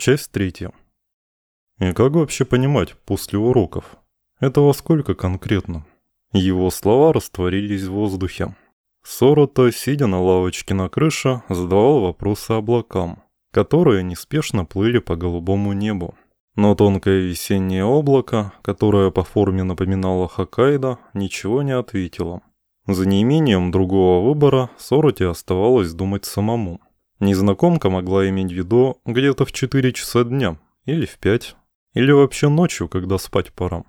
Часть третья. И как вообще понимать после уроков? Это во сколько конкретно? Его слова растворились в воздухе. Сорота, сидя на лавочке на крыше, задавал вопросы облакам, которые неспешно плыли по голубому небу. Но тонкое весеннее облако, которое по форме напоминало Хоккайдо, ничего не ответило. За неимением другого выбора Сороте оставалось думать самому. Незнакомка могла иметь в виду где-то в 4 часа дня, или в 5, или вообще ночью, когда спать пора.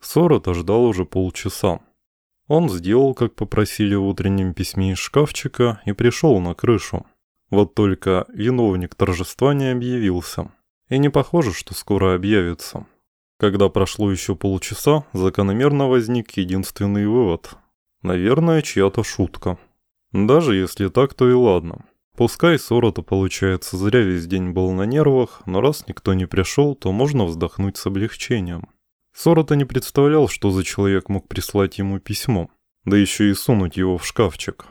Сорота ждал уже полчаса. Он сделал, как попросили в утреннем письме из шкафчика, и пришел на крышу. Вот только виновник торжества не объявился. И не похоже, что скоро объявится. Когда прошло еще полчаса, закономерно возник единственный вывод. Наверное, чья-то шутка. Даже если так, то и ладно. Пускай Сорота, получается, зря весь день был на нервах, но раз никто не пришел, то можно вздохнуть с облегчением. Сорота не представлял, что за человек мог прислать ему письмо, да еще и сунуть его в шкафчик.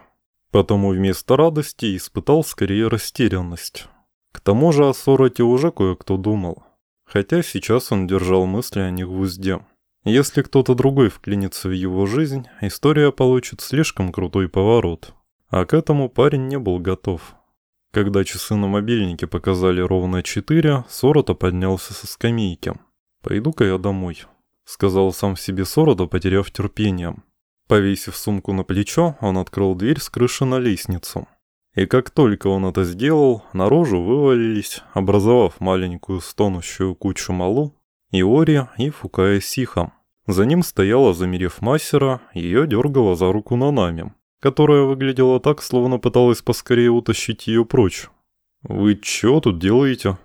Потому вместо радости испытал скорее растерянность. К тому же о Сороте уже кое-кто думал. Хотя сейчас он держал мысли о них в узде. Если кто-то другой вклинится в его жизнь, история получит слишком крутой поворот. А к этому парень не был готов. Когда часы на мобильнике показали ровно четыре, Сорота поднялся со скамейки. «Пойду-ка я домой», — сказал сам себе Сорота, потеряв терпение. Повесив сумку на плечо, он открыл дверь с крыши на лестницу. И как только он это сделал, наружу вывалились, образовав маленькую стонущую кучу малу, Иори и Фукая Сиха. За ним стояла, замерев мастера, ее дергала за руку Нанами которая выглядела так, словно пыталась поскорее утащить ее прочь. «Вы чё тут делаете?»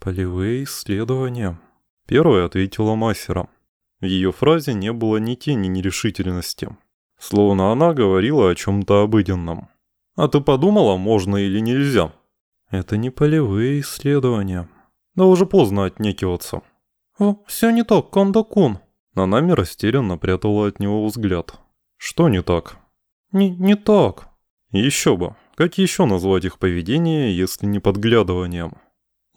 «Полевые исследования», — первая ответила Массера. В ее фразе не было ни тени нерешительности. Словно она говорила о чем-то обыденном. «А ты подумала, можно или нельзя?» «Это не полевые исследования». «Да уже поздно отнекиваться». «О, все не так, Кондо-кун». Нанами растерянно прятала от него взгляд. «Что не так?» Не, не так. Еще бы. Как еще назвать их поведение, если не подглядыванием?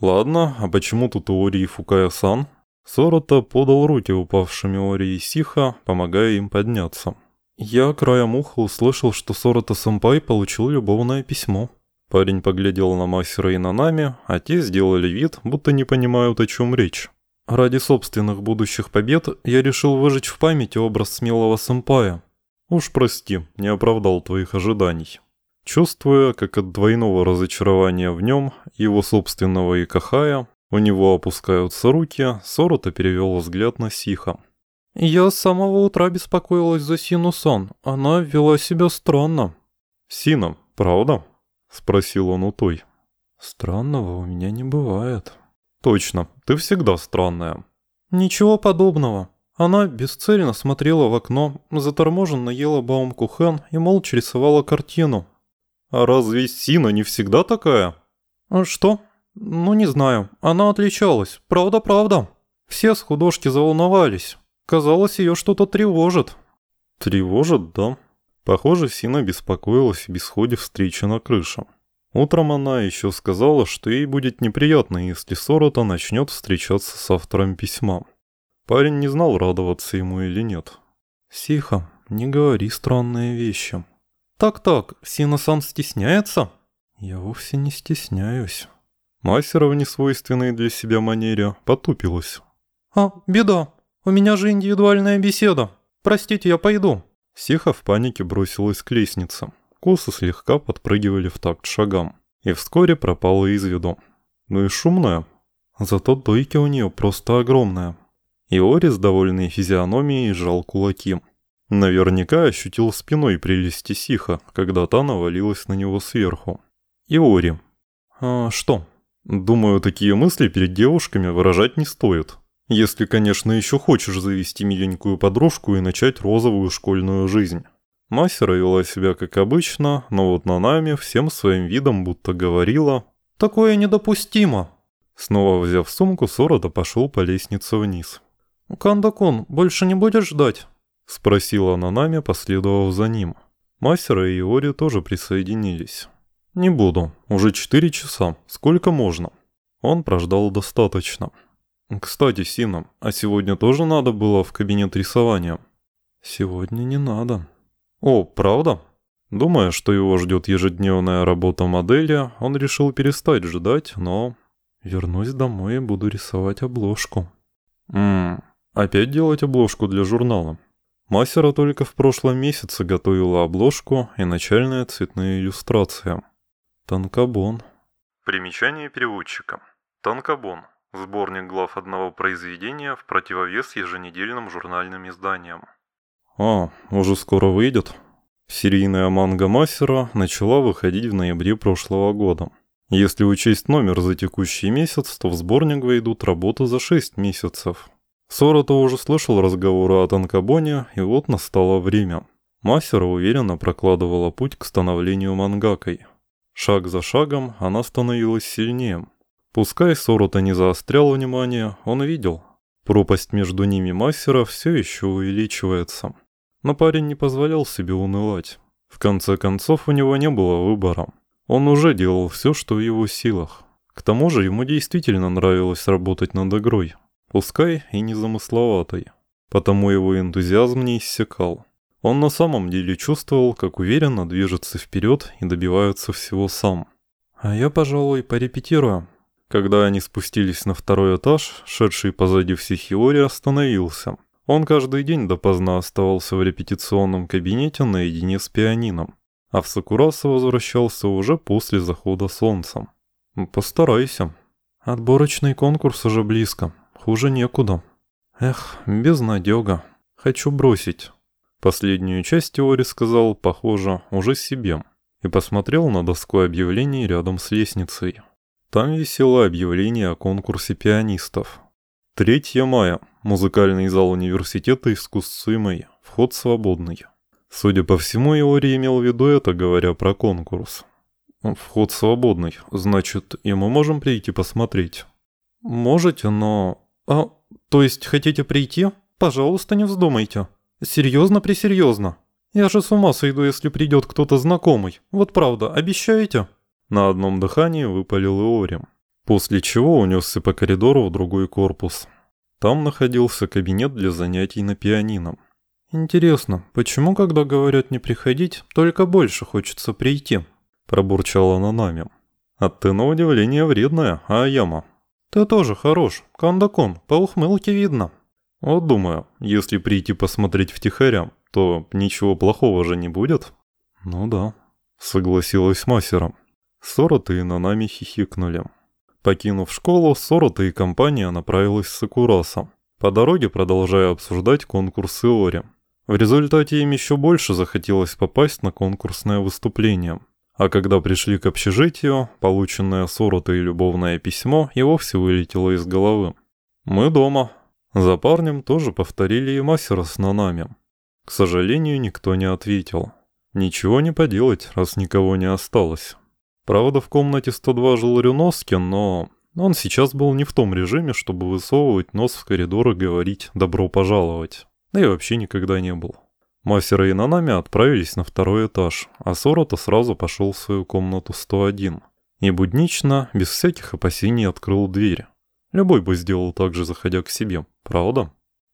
Ладно, а почему тут Ори и Фукая-сан? Сорота подал руки упавшими Ори и Сиха, помогая им подняться. Я краем уха услышал, что Сорота-сэмпай получил любовное письмо. Парень поглядел на Масера и на нами, а те сделали вид, будто не понимают, о чем речь. Ради собственных будущих побед я решил выжечь в памяти образ смелого сэмпая. Уж прости, не оправдал твоих ожиданий. Чувствуя, как от двойного разочарования в нем, его собственного и Кахая, у него опускаются руки, Сорота перевел взгляд на Сиха. «Я с самого утра беспокоилась за Сину-сан. Она вела себя странно». «Сина, правда?» — спросил он у той. «Странного у меня не бывает». «Точно, ты всегда странная». «Ничего подобного. Она бесцельно смотрела в окно, заторможенно ела баум-кухен и молча рисовала картину. «А разве Сина не всегда такая?» «А «Что? Ну, не знаю. Она отличалась. Правда-правда. Все с художки заволновались. Казалось, ее что-то тревожит». «Тревожит, да?» Похоже, Сина беспокоилась об исходе встречи на крыше. Утром она еще сказала, что ей будет неприятно, если Сорота начнет встречаться с автором письма. Парень не знал, радоваться ему или нет. «Сиха, не говори странные вещи». «Так-так, Сина-сан стесняется?» «Я вовсе не стесняюсь». Мастера в несвойственной для себя манере потупилась. «А, беда. У меня же индивидуальная беседа. Простите, я пойду». Сиха в панике бросилась к лестнице. Косы слегка подпрыгивали в такт шагам. И вскоре пропала из виду. Ну и шумная. Зато дойки у нее просто огромная. Иори с довольной физиономией сжал кулаки. Наверняка ощутил спиной прелести Сиха, когда та навалилась на него сверху. Иори. А что? Думаю, такие мысли перед девушками выражать не стоит. Если, конечно, еще хочешь завести миленькую подружку и начать розовую школьную жизнь. Масера вела себя как обычно, но вот на нами всем своим видом будто говорила «Такое недопустимо». Снова взяв сумку, Сорода пошел по лестнице вниз. «Кандакун, больше не будешь ждать?» — спросила она нами, последовав за ним. Мастера и Иори тоже присоединились. «Не буду. Уже четыре часа. Сколько можно?» Он прождал достаточно. «Кстати, Сина, а сегодня тоже надо было в кабинет рисования?» «Сегодня не надо». «О, правда?» Думая, что его ждет ежедневная работа модели, он решил перестать ждать, но... Вернусь домой и буду рисовать обложку. Ммм, опять делать обложку для журнала. Мастера только в прошлом месяце готовила обложку и начальная цветная иллюстрация. Танкобон. Примечание переводчика. Танкобон. Сборник глав одного произведения в противовес еженедельным журнальным изданиям. А, уже скоро выйдет? Серийная манга Мастера начала выходить в ноябре прошлого года. Если учесть номер за текущий месяц, то в сборник войдут работы за 6 месяцев. Сорото уже слышал разговоры о Танкабоне, и вот настало время. Мастера уверенно прокладывала путь к становлению мангакой. Шаг за шагом она становилась сильнее. Пускай Сорота не заострял внимание, он видел. Пропасть между ними мастера все еще увеличивается. Но парень не позволял себе унывать. В конце концов, у него не было выбора. Он уже делал все, что в его силах. К тому же ему действительно нравилось работать над игрой. Пускай и незамысловатой. Потому его энтузиазм не иссякал. Он на самом деле чувствовал, как уверенно движется вперед и добивается всего сам. «А я, пожалуй, порепетирую». Когда они спустились на второй этаж, шедший позади всех Иори остановился – он каждый день допоздна оставался в репетиционном кабинете наедине с пианином, а в Сакураса возвращался уже после захода солнца. «Постарайся. Отборочный конкурс уже близко. Хуже некуда. Эх, безнадега. Хочу бросить». Последнюю часть теории сказал, похоже, уже себе, и посмотрел на доску объявлений рядом с лестницей. Там висело объявление о конкурсе пианистов. 3 мая. Музыкальный зал университета искусств Суимэй. Вход свободный. Судя по всему, Иори имел в виду это, говоря про конкурс. Вход свободный, значит, и мы можем прийти посмотреть. Можете, но... А, то есть хотите прийти? Пожалуйста, не вздумайте. Серьезно-пресерьезно. Я же с ума сойду, если придет кто-то знакомый. Вот правда, обещаете? На одном дыхании выпалил Иори. После чего унесся по коридору в другой корпус. Там находился кабинет для занятий на пианино. «Интересно, почему, когда говорят не приходить, только больше хочется прийти?» Пробурчала Нанами. «А ты на удивление вредная, а яма?» «Ты тоже хорош, Кандакон, по ухмылке видно». «Вот думаю, если прийти посмотреть втихаря, то ничего плохого же не будет?» «Ну да», — согласилась Масера. Сорота и Нанами хихикнули. Покинув школу, Сорота и компания направилась в Сакураса, по дороге продолжая обсуждать конкурс Иори. В результате им еще больше захотелось попасть на конкурсное выступление. А когда пришли к общежитию, полученное Сорота и любовное письмо и вовсе вылетело из головы. «Мы дома». За парнем тоже повторили и мастера с Нанами. К сожалению, никто не ответил. Ничего не поделать, раз никого не осталось. Правда, в комнате 102 жил Рюноскин, но он сейчас был не в том режиме, чтобы высовывать нос в коридор и говорить «добро пожаловать». Да и вообще никогда не был. Мастера и Нанами отправились на второй этаж, а Сорота сразу пошел в свою комнату 101. И буднично, без всяких опасений, открыл дверь. Любой бы сделал так же, заходя к себе, правда?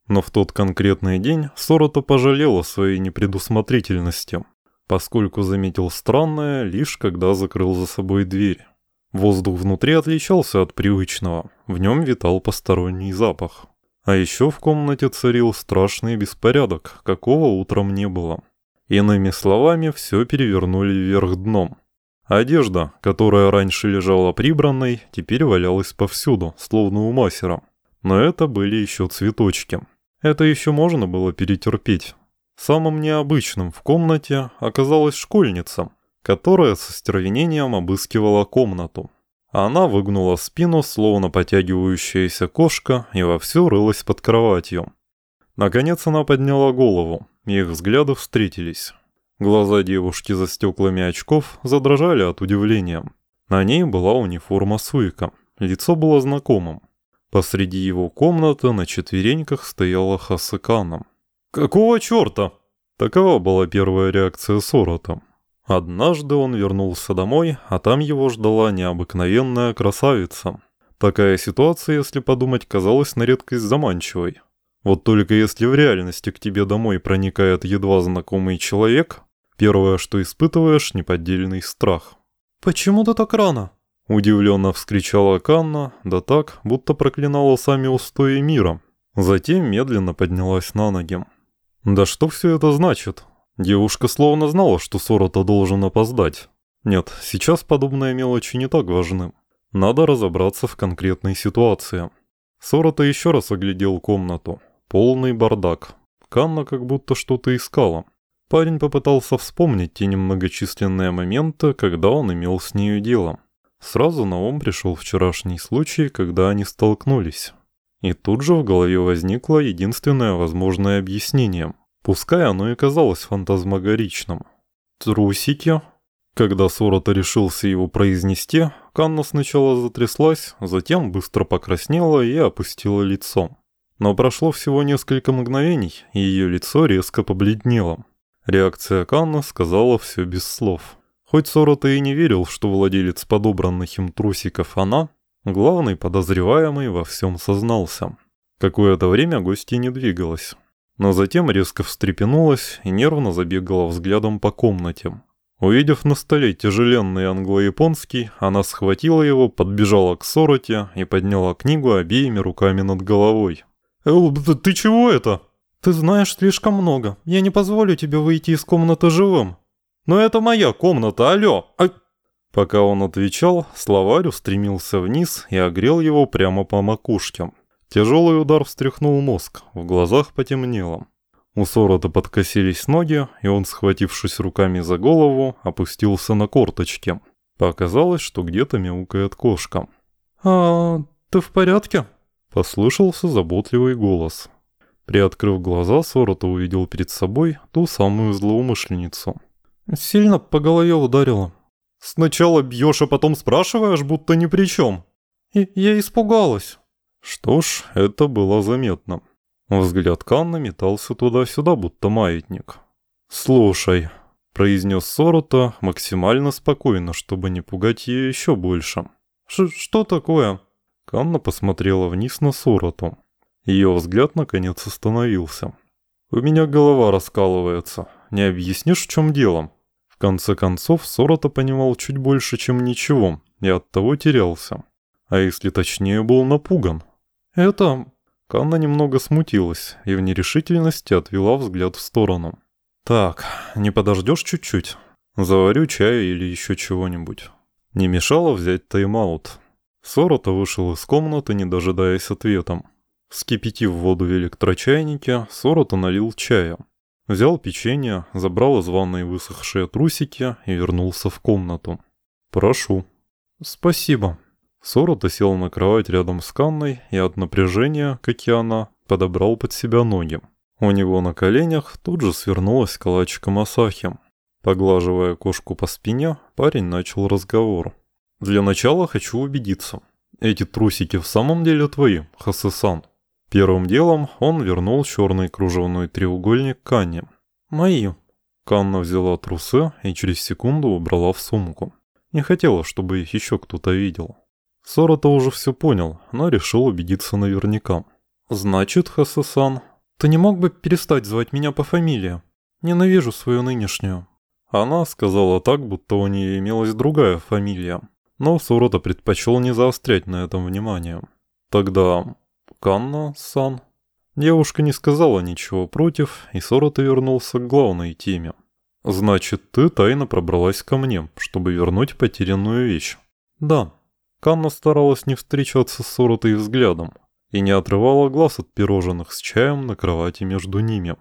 Но в тот конкретный день Сорота пожалела своей непредусмотрительности поскольку заметил странное, лишь когда закрыл за собой дверь. Воздух внутри отличался от привычного, в нем витал посторонний запах. А еще в комнате царил страшный беспорядок, какого утром не было. Иными словами, все перевернули вверх дном. Одежда, которая раньше лежала прибранной, теперь валялась повсюду, словно у мастера. Но это были еще цветочки. Это еще можно было перетерпеть. Самым необычным в комнате оказалась школьница, которая со стервенением обыскивала комнату. Она выгнула спину, словно потягивающаяся кошка, и вовсю рылась под кроватью. Наконец она подняла голову, и их взгляды встретились. Глаза девушки за стеклами очков задрожали от удивления. На ней была униформа Суика, лицо было знакомым. Посреди его комнаты на четвереньках стояла Хасыкана. «Какого черта?» Такова была первая реакция Сорота. Однажды он вернулся домой, а там его ждала необыкновенная красавица. Такая ситуация, если подумать, казалась на редкость заманчивой. Вот только если в реальности к тебе домой проникает едва знакомый человек, первое, что испытываешь, неподдельный страх. «Почему ты так рано?» Удивленно вскричала Канна, да так, будто проклинала сами устои мира. Затем медленно поднялась на ноги. Да что все это значит? Девушка словно знала, что Сорота должен опоздать. Нет, сейчас подобные мелочи не так важны. Надо разобраться в конкретной ситуации. Сорота еще раз оглядел комнату. Полный бардак. Канна как будто что-то искала. Парень попытался вспомнить те немногочисленные моменты, когда он имел с нею дело. Сразу на ум пришел вчерашний случай, когда они столкнулись. И тут же в голове возникло единственное возможное объяснение. Пускай оно и казалось фантазмагоричным. «Трусики?» Когда Сорота решился его произнести, Канна сначала затряслась, затем быстро покраснела и опустила лицо. Но прошло всего несколько мгновений, и ее лицо резко побледнело. Реакция Канна сказала все без слов. Хоть Сорота и не верил, что владелец подобранных им трусиков она, главный подозреваемый во всем сознался. Какое-то время гостья не двигалась, но затем резко встрепенулась и нервно забегала взглядом по комнате. Увидев на столе тяжеленный англо-японский, она схватила его, подбежала к Сороте и подняла книгу обеими руками над головой. «Эл, ты чего это?» «Ты знаешь слишком много. Я не позволю тебе выйти из комнаты живым». «Но это моя комната, алло!» а... Пока он отвечал, словарь устремился вниз и огрел его прямо по макушке. Тяжелый удар встряхнул мозг, в глазах потемнело. У Сорота подкосились ноги, и он, схватившись руками за голову, опустился на корточки. Показалось, что где-то мяукает кошка. «А ты в порядке?» Послышался заботливый голос. Приоткрыв глаза, Сорота увидел перед собой ту самую злоумышленницу. «Сильно по голове ударило». «Сначала бьешь, а потом спрашиваешь, будто ни при чем». И я испугалась». Что ж, это было заметно. Взгляд Канна метался туда-сюда, будто маятник. «Слушай», — произнес Сорота максимально спокойно, чтобы не пугать ее еще больше. «Что такое?» Канна посмотрела вниз на Сороту. Ее взгляд наконец остановился. «У меня голова раскалывается. Не объяснишь, в чем дело?» В конце концов, Сорота понимал чуть больше, чем ничего, и оттого терялся. А если точнее, был напуган. «Это Канна немного смутилась и в нерешительности отвела взгляд в сторону. «Так, не подождешь чуть-чуть? Заварю чаю или еще чего-нибудь». Не мешало взять тайм-аут. Сорота вышел из комнаты, не дожидаясь ответом. Вскипятив воду в электрочайнике, Сорота налил чая. Взял печенье, забрал из ванной высохшие трусики и вернулся в комнату. «Прошу». «Спасибо», Сорота сел на кровать рядом с Канной и от напряжения, как и она, подобрал под себя ноги. У него на коленях тут же свернулась калачиком Асахи. Поглаживая кошку по спине, парень начал разговор. «Для начала хочу убедиться. Эти трусики в самом деле твои, Хасесан?» Первым делом он вернул черный кружевной треугольник Канне. «Мои». Канна взяла трусы и через секунду убрала в сумку. Не хотела, чтобы их еще кто-то видел. Сорота уже все понял, но решил убедиться наверняка. «Значит, Хасасан, ты не мог бы перестать звать меня по фамилии? Ненавижу свою нынешнюю». Она сказала так, будто у нее имелась другая фамилия, но Сорота предпочел не заострять на этом внимание. Тогда Канна-сан. Девушка не сказала ничего против, и Сорота вернулся к главной теме. «Значит, ты тайно пробралась ко мне, чтобы вернуть потерянную вещь?» «Да». Канна старалась не встречаться с Соротой взглядом и не отрывала глаз от пирожных с чаем на кровати между ними.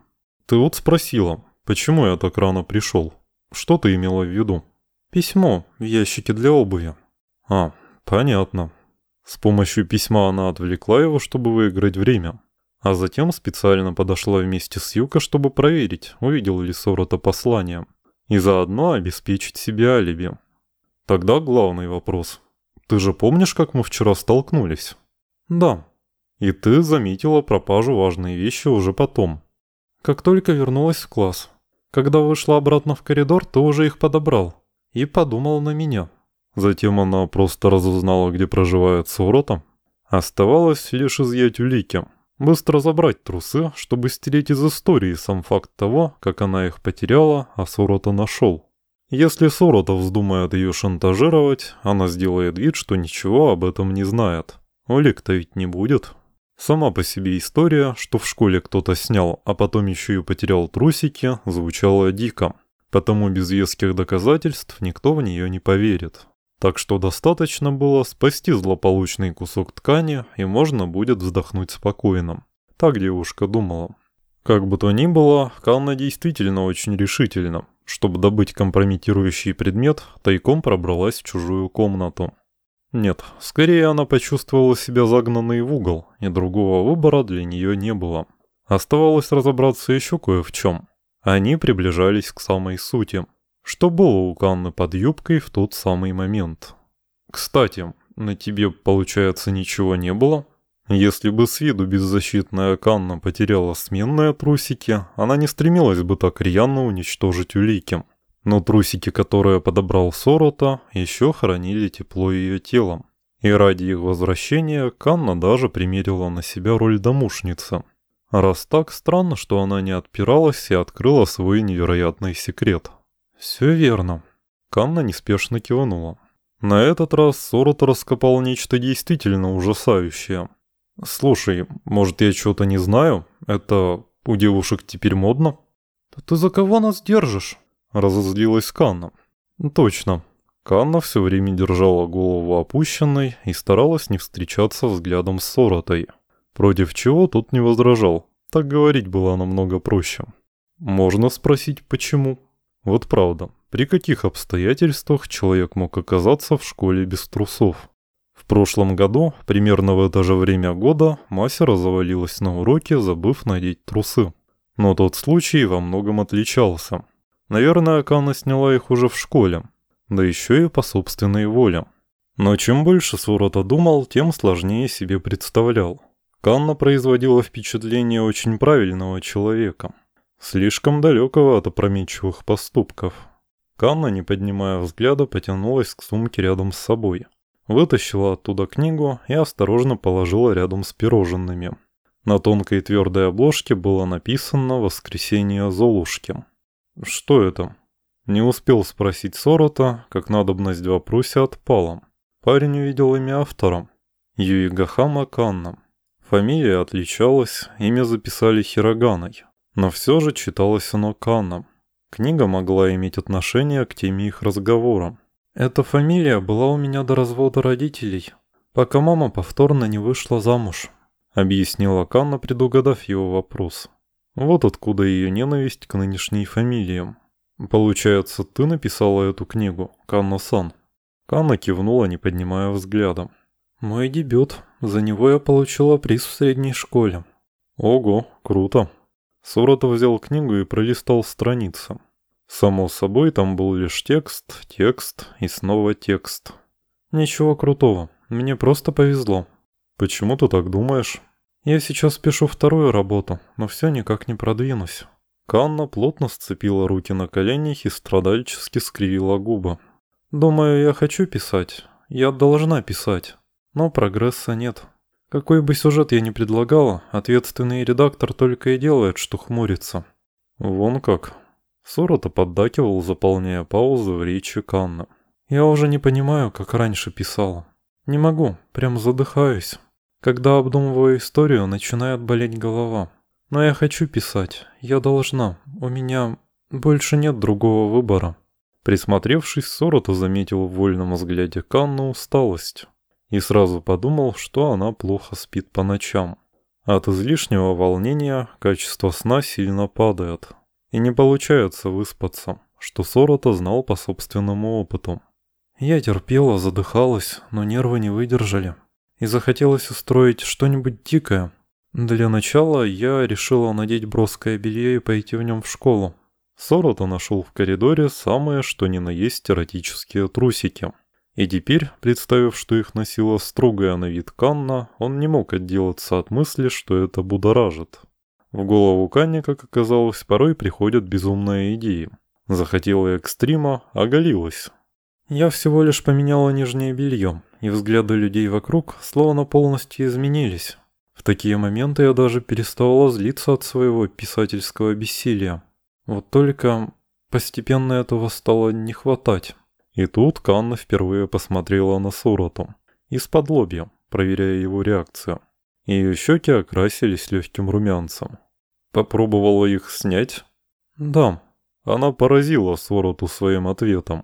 «Ты вот спросила, почему я так рано пришел? Что ты имела в виду?» «Письмо в ящике для обуви». «А, понятно». С помощью письма она отвлекла его, чтобы выиграть время. А затем специально подошла вместе с Юка, чтобы проверить, увидел ли Сорота послание. И заодно обеспечить себе алиби. Тогда главный вопрос. Ты же помнишь, как мы вчера столкнулись? Да. И ты заметила пропажу важной вещи уже потом. Как только вернулась в класс. Когда вышла обратно в коридор, ты уже их подобрал. И подумал на меня. Затем она просто разузнала, где проживает Сорота. Оставалось лишь изъять улики. Быстро забрать трусы, чтобы стереть из истории сам факт того, как она их потеряла, а Сорота нашел. Если Сорота вздумает ее шантажировать, она сделает вид, что ничего об этом не знает. Улик-то ведь не будет. Сама по себе история, что в школе кто-то снял, а потом еще и потерял трусики, звучала дико. Потому без веских доказательств никто в нее не поверит. Так что достаточно было спасти злополучный кусок ткани, и можно будет вздохнуть спокойно. Так девушка думала. Как бы то ни было, Канна действительно очень решительно. Чтобы добыть компрометирующий предмет, тайком пробралась в чужую комнату. Нет, скорее она почувствовала себя загнанной в угол, и другого выбора для нее не было. Оставалось разобраться еще кое в чем. Они приближались к самой сути. Что было у Канны под юбкой в тот самый момент? Кстати, на тебе, получается, ничего не было? Если бы с виду беззащитная Канна потеряла сменные трусики, она не стремилась бы так рьяно уничтожить улики. Но трусики, которые подобрал Сорота, еще хранили тепло ее телом. И ради их возвращения Канна даже примерила на себя роль домушницы. Раз так, странно, что она не отпиралась и открыла свой невероятный секрет. «Все верно». Канна неспешно кивнула. На этот раз Сорота раскопал нечто действительно ужасающее. «Слушай, может, я чего-то не знаю? Это у девушек теперь модно?» «Да ты за кого нас держишь?» Разозлилась Канна. «Точно». Канна все время держала голову опущенной и старалась не встречаться взглядом с Соротой. Против чего тут не возражал. Так говорить было намного проще. Можно спросить, почему? Вот правда, при каких обстоятельствах человек мог оказаться в школе без трусов? В прошлом году, примерно в это же время года, Мася завалилась на уроке, забыв надеть трусы. Но тот случай во многом отличался. Наверное, Акана сняла их уже в школе, да еще и по собственной воле. Но чем больше Сурота думал, тем сложнее себе представлял. Канна производила впечатление очень правильного человека, слишком далекого от опрометчивых поступков. Канна, не поднимая взгляда, потянулась к сумке рядом с собой. Вытащила оттуда книгу и осторожно положила рядом с пирожными. На тонкой твердой обложке было написано «Воскресенье Золушки». «Что это?» Не успел спросить Сорота, как надобность в вопросе отпала. Парень увидел имя автора. Юигахама Канна. Фамилия отличалась, имя записали хироганой. Но все же читалось оно Канна. Книга могла иметь отношение к теме их разговора. Эта фамилия была у меня до развода родителей, пока мама повторно не вышла замуж, объяснила Канна, предугадав его вопрос. Вот откуда ее ненависть к нынешней фамилиям. Получается, ты написала эту книгу, Канна-сан. Канна кивнула, не поднимая взгляда. Мой дебют. За него я получила приз в средней школе. Ого, круто. Суротов взял книгу и пролистал страницы. Само собой, там был лишь текст, текст и снова текст. Ничего крутого, мне просто повезло. Почему ты так думаешь? Я сейчас пишу вторую работу, но все никак не продвинусь. Канна плотно сцепила руки на коленях и страдальчески скривила губы. Думаю, я хочу писать. Я должна писать. Но прогресса нет. Какой бы сюжет я ни предлагала, ответственный редактор только и делает, что хмурится. Вон как. Сорота поддакивал, заполняя паузы в речи Канна. Я уже не понимаю, как раньше писала. Не могу, прям задыхаюсь. Когда обдумываю историю, начинает болеть голова. Но я хочу писать, я должна. У меня больше нет другого выбора. Присмотревшись, Сорота заметил в вольном взгляде Канна усталость и сразу подумал, что она плохо спит по ночам. От излишнего волнения качество сна сильно падает, и не получается выспаться, что Сорота знал по собственному опыту. Я терпела, задыхалась, но нервы не выдержали, и захотелось устроить что-нибудь дикое. Для начала я решила надеть броское белье и пойти в нем в школу. Сорота нашел в коридоре самое что ни на есть эротические трусики – и теперь, представив, что их носила строгая на вид Канна, он не мог отделаться от мысли, что это будоражит. В голову Канне, как оказалось, порой приходят безумные идеи. Захотела экстрима, оголилась. Я всего лишь поменяла нижнее белье, и взгляды людей вокруг словно полностью изменились. В такие моменты я даже переставала злиться от своего писательского бессилия. Вот только постепенно этого стало не хватать. И тут Канна впервые посмотрела на Суроту. Из-под лобья, проверяя его реакцию. Ее щеки окрасились легким румянцем. Попробовала их снять? Да. Она поразила Сороту своим ответом.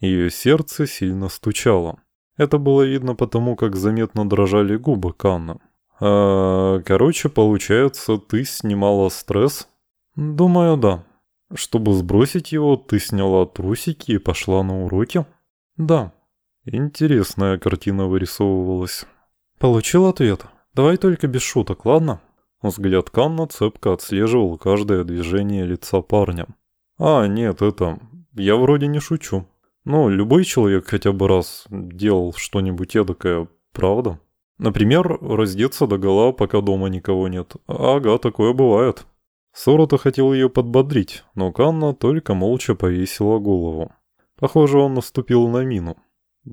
Ее сердце сильно стучало. Это было видно потому, как заметно дрожали губы Канна. А, короче, получается, ты снимала стресс? Думаю, да. Чтобы сбросить его, ты сняла трусики и пошла на уроки? Да. Интересная картина вырисовывалась. Получил ответ. Давай только без шуток, ладно? Взгляд Канна цепко отслеживал каждое движение лица парня. А, нет, это... Я вроде не шучу. Ну, любой человек хотя бы раз делал что-нибудь эдакое, правда? Например, раздеться до гола, пока дома никого нет. Ага, такое бывает. Сорота хотел ее подбодрить, но Канна только молча повесила голову. Похоже, он наступил на мину.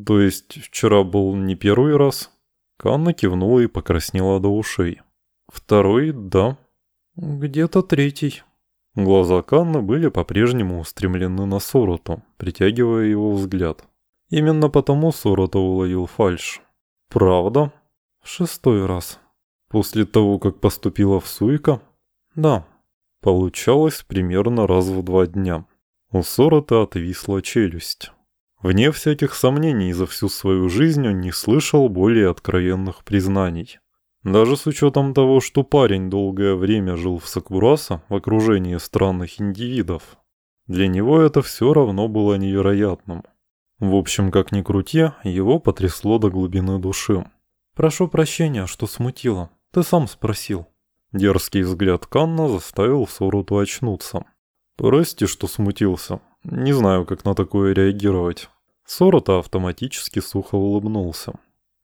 То есть вчера был не первый раз? Канна кивнула и покраснела до ушей. Второй, да. Где-то третий. Глаза Канна были по-прежнему устремлены на Сороту, притягивая его взгляд. Именно потому Сорота уловил фальш. «Правда?» «Шестой раз». «После того, как поступила в Суика?» «Да». Получалось примерно раз в два дня. У Сорота отвисла челюсть. Вне всяких сомнений, за всю свою жизнь он не слышал более откровенных признаний. Даже с учетом того, что парень долгое время жил в Сакураса в окружении странных индивидов, для него это все равно было невероятным. В общем, как ни крути, его потрясло до глубины души. «Прошу прощения, что смутило. Ты сам спросил». Дерзкий взгляд Канна заставил Соруту очнуться. «Прости, что смутился. Не знаю, как на такое реагировать». Сорота автоматически сухо улыбнулся.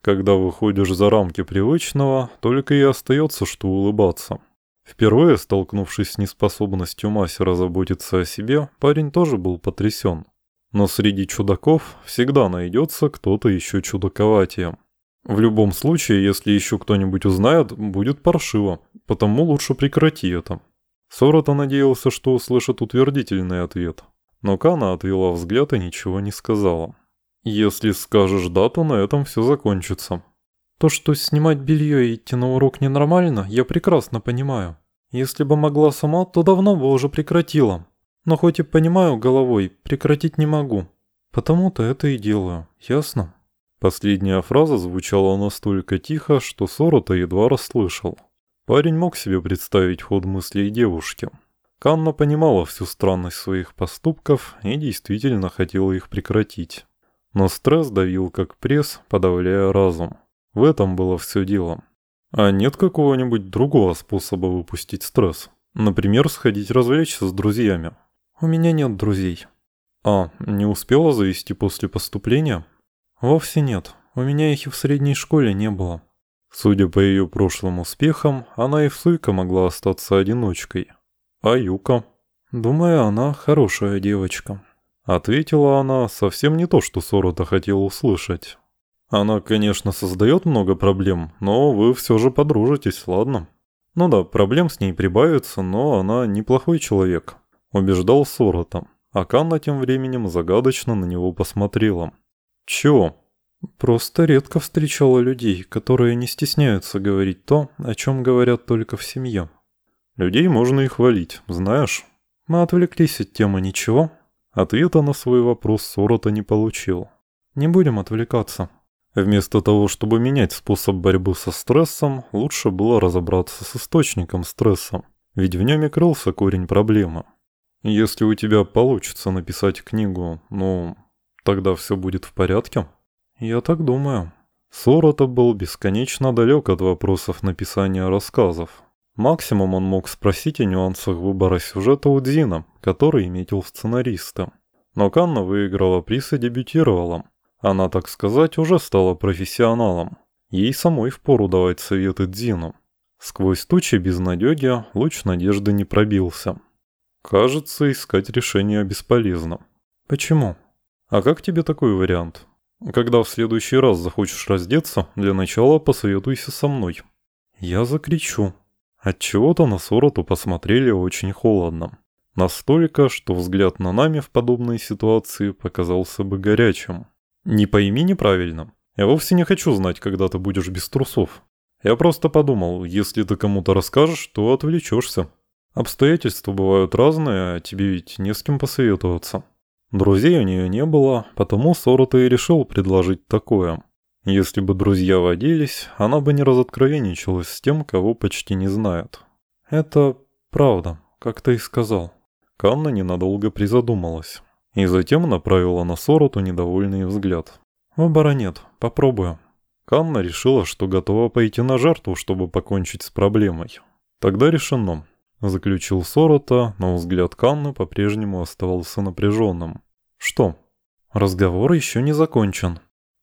Когда выходишь за рамки привычного, только и остается, что улыбаться. Впервые столкнувшись с неспособностью мастера заботиться о себе, парень тоже был потрясен. Но среди чудаков всегда найдется кто-то еще чудаковатее. В любом случае, если еще кто-нибудь узнает, будет паршиво, потому лучше прекрати это. Сорота надеялся, что услышит утвердительный ответ. Но Кана отвела взгляд и ничего не сказала. Если скажешь дату, на этом все закончится. То, что снимать белье и идти на урок ненормально, я прекрасно понимаю. Если бы могла сама, то давно бы уже прекратила. Но хоть и понимаю головой, прекратить не могу. Потому-то это и делаю, ясно? Последняя фраза звучала настолько тихо, что Сорота едва расслышал. Парень мог себе представить ход мыслей девушки. Канна понимала всю странность своих поступков и действительно хотела их прекратить. Но стресс давил как пресс, подавляя разум. В этом было все дело. А нет какого-нибудь другого способа выпустить стресс? Например, сходить развлечься с друзьями. У меня нет друзей. А, не успела завести после поступления? Вовсе нет. У меня их и в средней школе не было. Судя по ее прошлым успехам, она и в Суйка могла остаться одиночкой. А Юка? Думаю, она хорошая девочка. Ответила она совсем не то, что Сорота хотел услышать. Она, конечно, создает много проблем, но вы все же подружитесь, ладно? Ну да, проблем с ней прибавится, но она неплохой человек. Убеждал Сорота. А Канна тем временем загадочно на него посмотрела. Чего? Просто редко встречала людей, которые не стесняются говорить то, о чем говорят только в семье. Людей можно и хвалить, знаешь. Мы отвлеклись от темы ничего, Ответа на свой вопрос Сорота не получил. Не будем отвлекаться. Вместо того, чтобы менять способ борьбы со стрессом, лучше было разобраться с источником стресса, ведь в нем и крылся корень проблемы. Если у тебя получится написать книгу, ну, тогда все будет в порядке? Я так думаю. Сорота был бесконечно далек от вопросов написания рассказов. Максимум он мог спросить о нюансах выбора сюжета у Дзина, который метил сценариста. Но Канна выиграла приз и дебютировала. Она, так сказать, уже стала профессионалом. Ей самой впору давать советы Дзину. Сквозь тучи безнадёги луч надежды не пробился. Кажется, искать решение бесполезно. Почему? А как тебе такой вариант? Когда в следующий раз захочешь раздеться, для начала посоветуйся со мной. Я закричу. Отчего-то на Сороту посмотрели очень холодно. Настолько, что взгляд на нами в подобной ситуации показался бы горячим. Не пойми неправильно. Я вовсе не хочу знать, когда ты будешь без трусов. Я просто подумал, если ты кому-то расскажешь, то отвлечешься. Обстоятельства бывают разные, а тебе ведь не с кем посоветоваться. Друзей у нее не было, потому Сорота и решил предложить такое. Если бы друзья водились, она бы не разоткровенничалась с тем, кого почти не знает. Это правда, как ты и сказал. Канна ненадолго призадумалась. И затем направила на Сороту недовольный взгляд. «Выбора нет, попробую». Канна решила, что готова пойти на жертву, чтобы покончить с проблемой. «Тогда решено», — заключил Сорота, но взгляд Канны по-прежнему оставался напряженным. «Что?» «Разговор еще не закончен».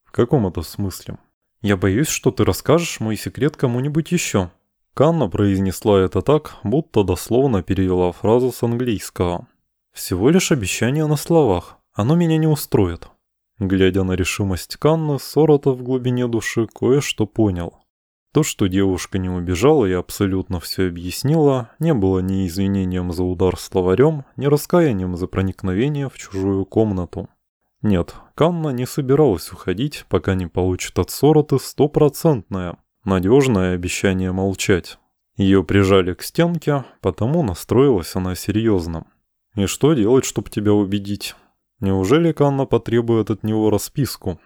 «В каком это смысле?» «Я боюсь, что ты расскажешь мой секрет кому-нибудь еще». Канна произнесла это так, будто дословно перевела фразу с английского. «Всего лишь обещание на словах. Оно меня не устроит». Глядя на решимость Канны, Сорота в глубине души кое-что понял. То, что девушка не убежала и абсолютно все объяснила, не было ни извинением за удар словарем, ни раскаянием за проникновение в чужую комнату. Нет, Канна не собиралась уходить, пока не получит от Сороты стопроцентное, надежное обещание молчать. Ее прижали к стенке, потому настроилась она серьезно. И что делать, чтобы тебя убедить? Неужели Канна потребует от него расписку?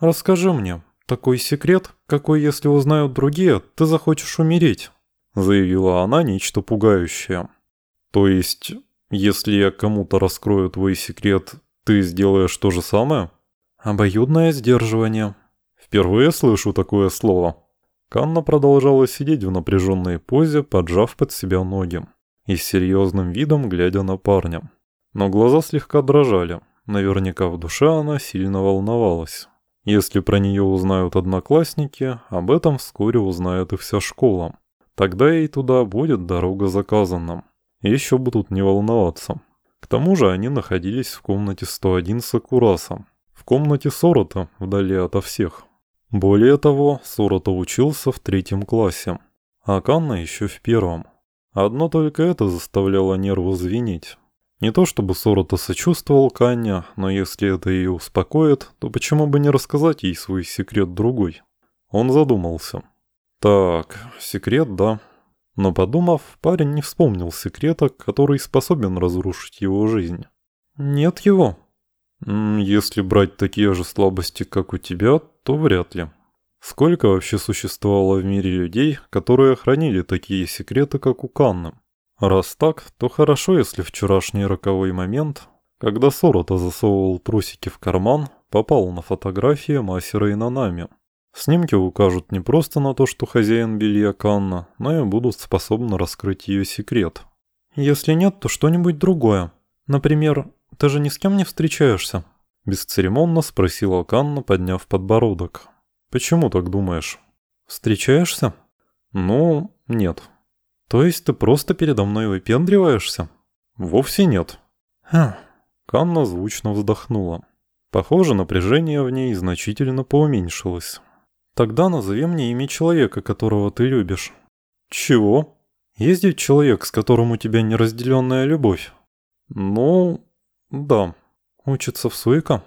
«Расскажи мне, такой секрет, какой, если узнают другие, ты захочешь умереть», заявила она нечто пугающее. «То есть, если я кому-то раскрою твой секрет, ты сделаешь то же самое?» «Обоюдное сдерживание». «Впервые слышу такое слово». Канна продолжала сидеть в напряженной позе, поджав под себя ноги и с серьезным видом глядя на парня. Но глаза слегка дрожали. Наверняка в душе она сильно волновалась. Если про нее узнают одноклассники, об этом вскоре узнает и вся школа. Тогда ей туда будет дорога заказана. Еще будут не волноваться. К тому же они находились в комнате 101 Сакураса. В комнате Сорота, вдали ото всех. Более того, Сорота учился в третьем классе, а Канна еще в первом. Одно только это заставляло нервы звенеть. Не то чтобы Сорота сочувствовал Канне, но если это ее успокоит, то почему бы не рассказать ей свой секрет другой? Он задумался. Так, секрет, да. Но подумав, парень не вспомнил секрета, который способен разрушить его жизнь. Нет его. Если брать такие же слабости, как у тебя, то вряд ли. Сколько вообще существовало в мире людей, которые хранили такие секреты, как у Канны? Раз так, то хорошо, если вчерашний роковой момент, когда Сорота засовывал трусики в карман, попал на фотографии Масера и Нанами. Снимки укажут не просто на то, что хозяин белья Канна, но и будут способны раскрыть ее секрет. Если нет, то что-нибудь другое. Например, ты же ни с кем не встречаешься? Бесцеремонно спросила Канна, подняв подбородок. Почему так думаешь? Встречаешься? Ну, нет. То есть ты просто передо мной выпендриваешься? Вовсе нет. Хм. Канна звучно вздохнула. Похоже, напряжение в ней значительно поуменьшилось. Тогда назови мне имя человека, которого ты любишь. Чего? Ведь человек, с которым у тебя неразделенная любовь? Ну, да. Учится в Суика?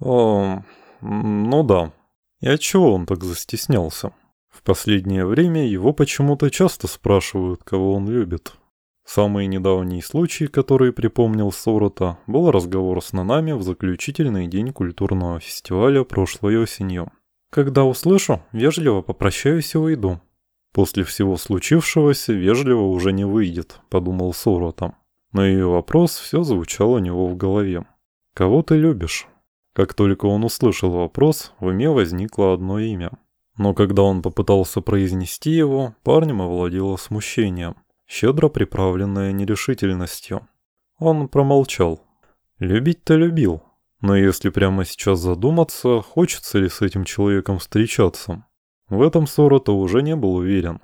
О, ну да. И отчего он так застеснялся? В последнее время его почему-то часто спрашивают, кого он любит. Самый недавний случай, который припомнил Сорота, был разговор с Нанами в заключительный день культурного фестиваля прошлой осенью. «Когда услышу, вежливо попрощаюсь и уйду». «После всего случившегося вежливо уже не выйдет», — подумал Сорота. Но ее вопрос все звучал у него в голове. «Кого ты любишь?» Как только он услышал вопрос, в уме возникло одно имя — но когда он попытался произнести его, парнем овладело смущение, щедро приправленное нерешительностью. Он промолчал. Любить-то любил, но если прямо сейчас задуматься, хочется ли с этим человеком встречаться. В этом Сорота уже не был уверен.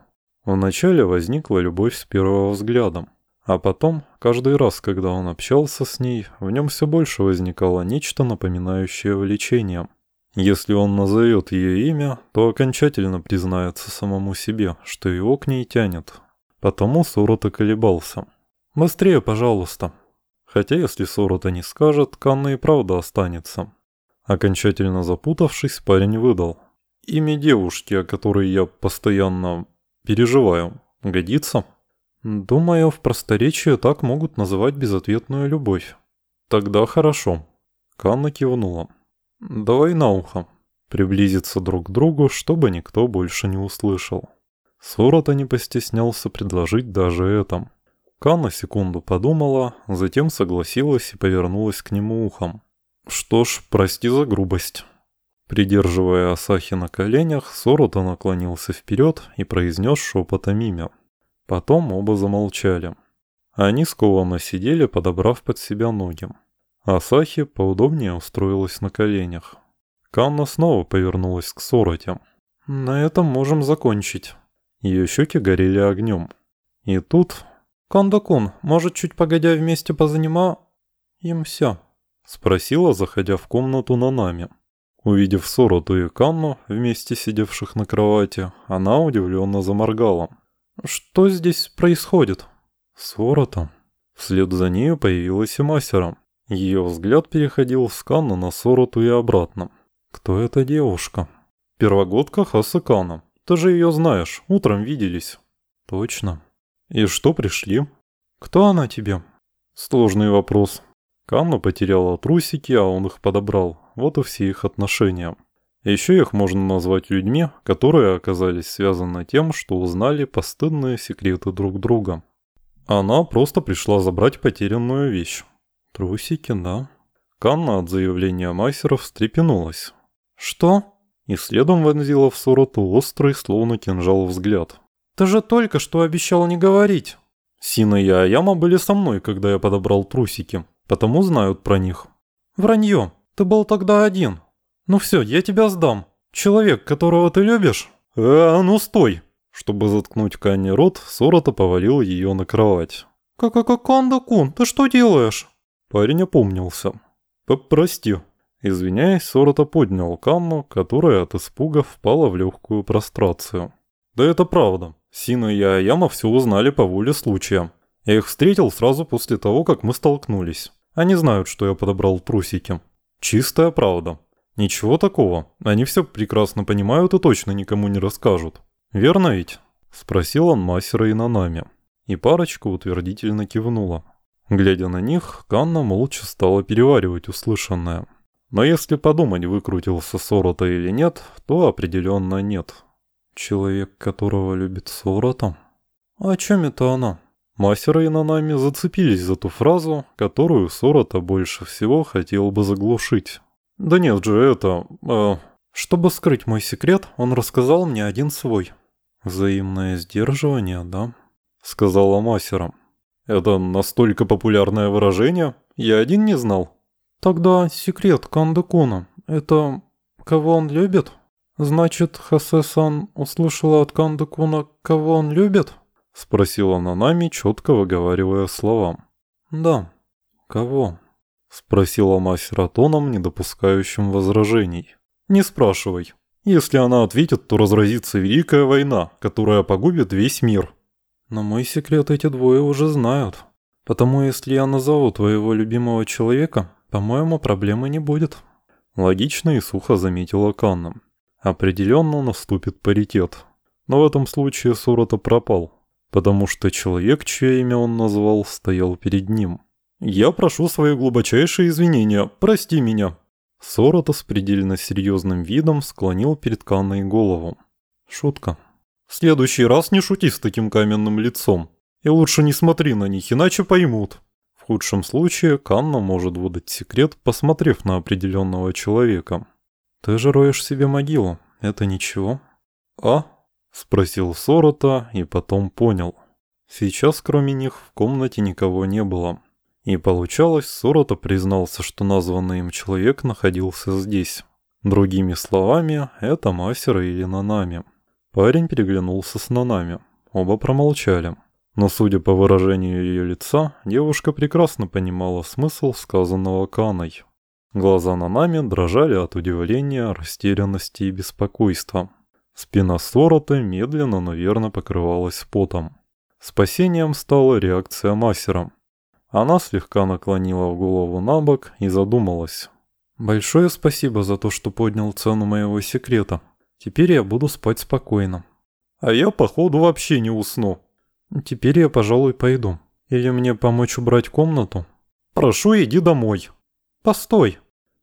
Вначале возникла любовь с первого взгляда, А потом, каждый раз, когда он общался с ней, в нем все больше возникало нечто напоминающее влечение. Если он назовет ее имя, то окончательно признается самому себе, что его к ней тянет. Потому Сорота колебался. «Быстрее, пожалуйста». Хотя если Сорота не скажет, Канна и правда останется. Окончательно запутавшись, парень выдал. «Имя девушки, о которой я постоянно переживаю, годится?» «Думаю, в просторечии так могут называть безответную любовь». «Тогда хорошо». Канна кивнула. «Давай на ухо». Приблизиться друг к другу, чтобы никто больше не услышал. Сорота не постеснялся предложить даже это. Канна секунду подумала, затем согласилась и повернулась к нему ухом. «Что ж, прости за грубость». Придерживая Асахи на коленях, Сорота наклонился вперед и произнес шепотом имя. Потом оба замолчали. Они скованно сидели, подобрав под себя ноги. Асахи поудобнее устроилась на коленях. Канна снова повернулась к Сороте. «На этом можем закончить». Ее щеки горели огнем. И тут... «Канда-кун, может, чуть погодя вместе позанима...» «Им все?» Спросила, заходя в комнату Нанами. Увидев Сороту и Канну, вместе сидевших на кровати, она удивленно заморгала. «Что здесь происходит?» «Сорота». Вслед за нею появилась и Масера. Ее взгляд переходил с Канна на Сороту и обратно. «Кто эта девушка?» «Первогодка Хасакана. Ты же ее знаешь, утром виделись». «Точно». «И что пришли?» «Кто она тебе?» «Сложный вопрос». Канна потеряла трусики, а он их подобрал. Вот и все их отношения. Еще их можно назвать людьми, которые оказались связаны тем, что узнали постыдные секреты друг друга. Она просто пришла забрать потерянную вещь. Трусики, да. Канна от заявления Майсеров встрепенулась. «Что?» И следом вонзила в Сороту острый, словно кинжал взгляд. «Ты же только что обещал не говорить!» Сина и Аяма были со мной, когда я подобрал трусики, потому знают про них. «Вранье! Ты был тогда один. Ну все, я тебя сдам. Человек, которого ты любишь...» «А, ну стой!» Чтобы заткнуть Канне рот, Сорота повалил ее на кровать. «Как-как-канда-кун, ты что делаешь?» Парень опомнился. «Прости». Извиняясь, Сорота поднял Канну, которая от испуга впала в легкую прострацию. «Да это правда. Сина и Аяма все узнали по воле случая. Я их встретил сразу после того, как мы столкнулись. Они знают, что я подобрал трусики. Чистая правда. Ничего такого. Они все прекрасно понимают и точно никому не расскажут. Верно ведь?» Спросил он мастера и Нанами. И парочка утвердительно кивнула. Глядя на них, Канна молча стала переваривать услышанное. Но если подумать, выкрутился Сорота или нет, то определенно нет. Человек, которого любит Сорота? А о чем это она? Мастера и Нанами зацепились за ту фразу, которую Сорота больше всего хотел бы заглушить. Да нет же, это... Э, чтобы скрыть мой секрет, он рассказал мне один свой. Взаимное сдерживание, да? Сказала Масера. Это настолько популярное выражение? Я один не знал. Тогда секрет Кандакуна. Это кого он любит? Значит, Хасе-сан услышала от Кандакуна, кого он любит? Спросила Нанами, четко выговаривая словам. Да. Кого? Спросила мастера тоном, не допускающим возражений. Не спрашивай. Если она ответит, то разразится Великая война, которая погубит весь мир. Но мой секрет эти двое уже знают. Потому если я назову твоего любимого человека, по-моему, проблемы не будет. Логично и сухо заметила Канна. Определенно наступит паритет. Но в этом случае Сорота пропал, потому что человек, чье имя он назвал, стоял перед ним. «Я прошу свои глубочайшие извинения, прости меня». Сорота с предельно серьезным видом склонил перед Канной голову. Шутка. В следующий раз не шути с таким каменным лицом. И лучше не смотри на них, иначе поймут. В худшем случае Канна может выдать секрет, посмотрев на определенного человека. Ты же роешь себе могилу, это ничего? А? Спросил Сорота и потом понял. Сейчас кроме них в комнате никого не было. И получалось, Сорота признался, что названный им человек находился здесь. Другими словами, это Масера или Нанами. Парень переглянулся с Нанами. Оба промолчали. Но судя по выражению ее лица, девушка прекрасно понимала смысл сказанного Каной. Глаза Нанами дрожали от удивления, растерянности и беспокойства. Спина Сорота медленно, но верно покрывалась потом. Спасением стала реакция Массера. Она слегка наклонила голову на бок и задумалась. «Большое спасибо за то, что поднял цену моего секрета. Теперь я буду спать спокойно». «А я, походу, вообще не усну». «Теперь я, пожалуй, пойду. Или мне помочь убрать комнату?» «Прошу, иди домой». «Постой!»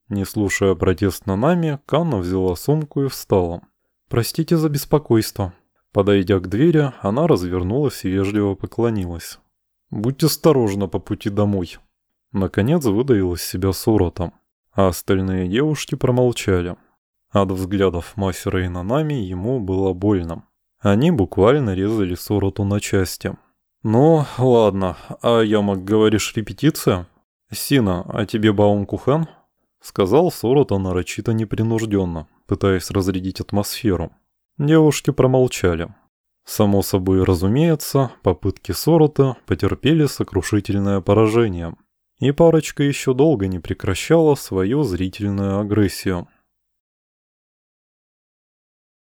Не слушая протест на нами, Канна взяла сумку и встала. «Простите за беспокойство». Подойдя к двери, она развернулась и вежливо поклонилась. Будь осторожна по пути домой». Наконец выдавил из себя Сурата, а остальные девушки промолчали. От взглядов мастера и Нанами ему было больно. Они буквально резали Суроту на части. «Ну, ладно, а Ямак, говоришь, репетиция?» «Сина, а тебе Баум-Кухан?» Сказал Сорота нарочито непринужденно, пытаясь разрядить атмосферу. Девушки промолчали. Само собой разумеется, попытки Сорота потерпели сокрушительное поражение, и парочка еще долго не прекращала свою зрительную агрессию.